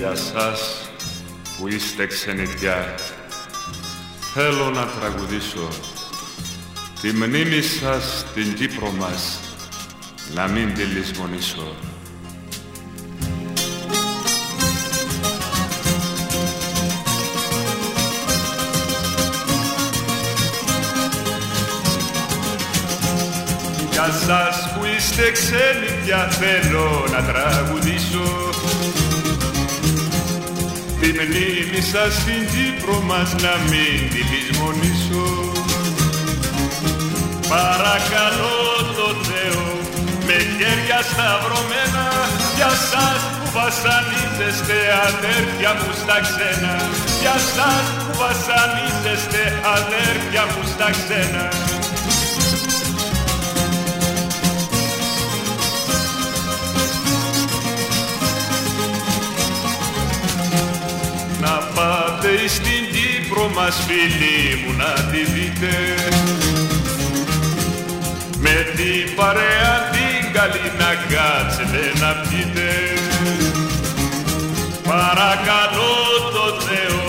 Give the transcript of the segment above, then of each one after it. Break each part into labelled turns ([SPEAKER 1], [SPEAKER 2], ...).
[SPEAKER 1] Για σας που είστε ξενιτιά θέλω να τραγουδήσω τη μνήμη σας στην Κύπρο μας να μην τη λησμονήσω. Για σας που είστε ξένοι θέλω να τραγουδήσω Τη μνήμη σας στην Κύπρο μας να μην τη λησμονήσω. Παρακαλώ το Θεό με χέρια σταυρωμένα για σας που βασανίζεστε αδέρφια μου στα ξένα. Για σας που βασανίζεστε αδέρφια μου στα ξένα στην Κύπρο μας φίλοι μου να τη δείτε. Με την παρέα την καλή να κάτσετε να πιείτε. Παρακαλώ το Θεό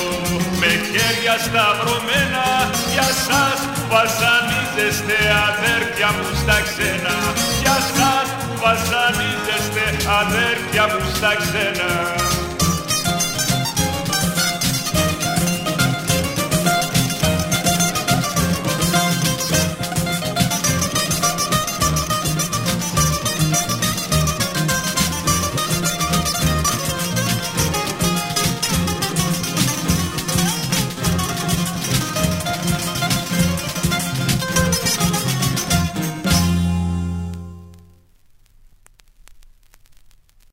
[SPEAKER 1] με χέρια σταυρωμένα για σας που βασανίζεστε αδέρφια μου στα ξένα. Για σας που βασανίζεστε αδέρφια μου στα ξένα